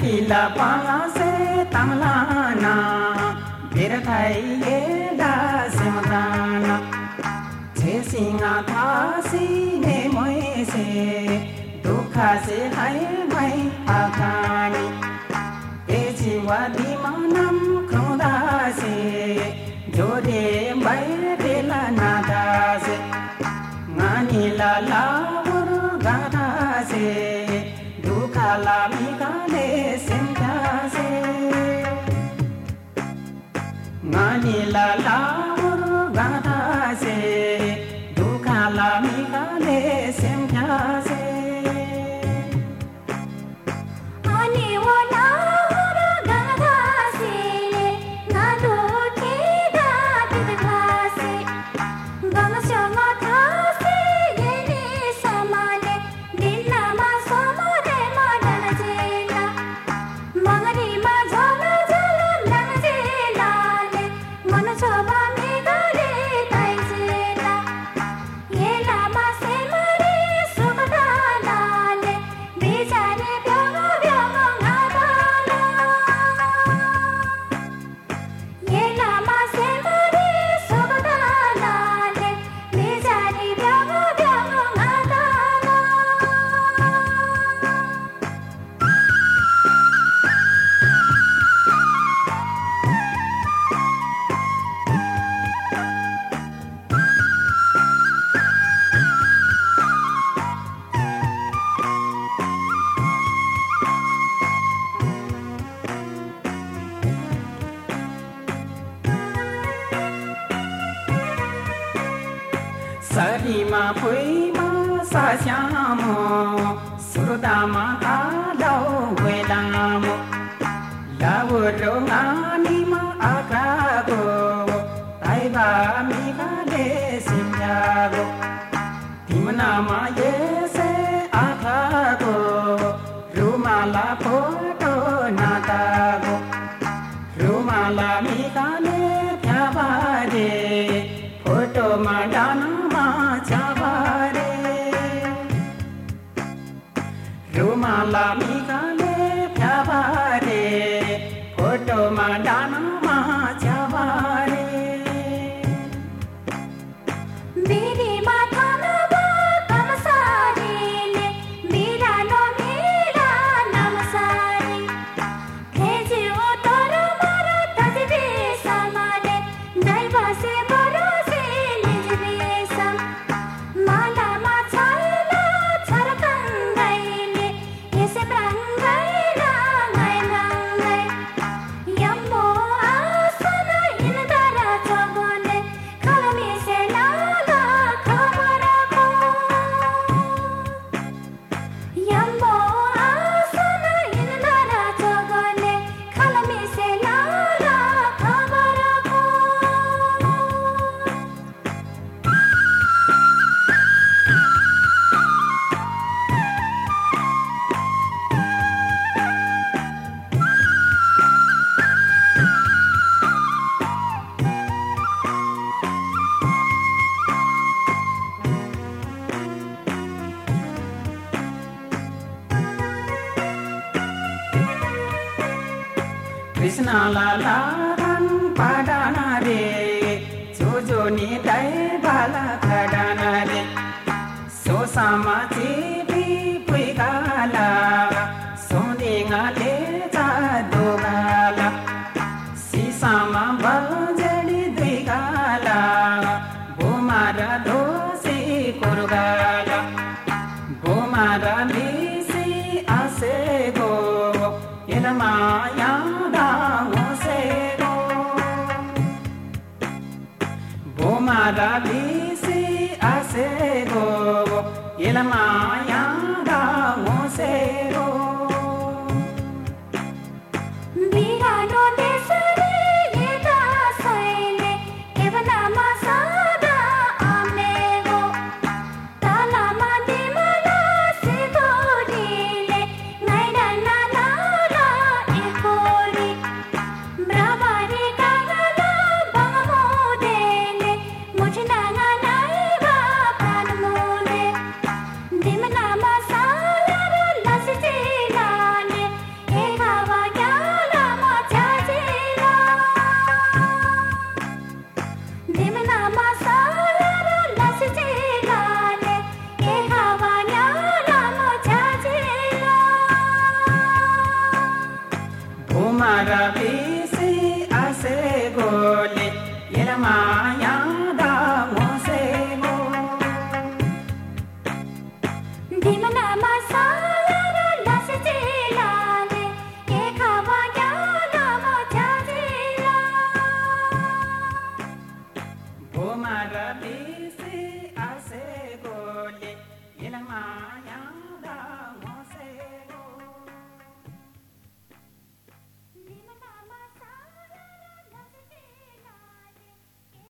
तिला से तमलाना बिरथाई ये दासमदाना छे सिंगा थासी ने मोए से दुखा से हाय भाई आखानी ए जीवा दीमानम खुदा से जोरे भाई दिला नादा से ngaani la la ur gada se la la सरीमा भुइँमा सस्यामो सुदामा तालौ वेलामो लाउ रोगानीमा आकाको ताइबा मिगाले सिङ्गाको तिम्नामा यसै आँखाको रुमाला फोटो नाताको रुमाला मिगाले my कृष्णलालाङ पाडाना रे जोजो नि दाइ बाला खडाना रे सोसामा चिपी दो सोनिङाले सी सिसामा बल mabisi asego yela ma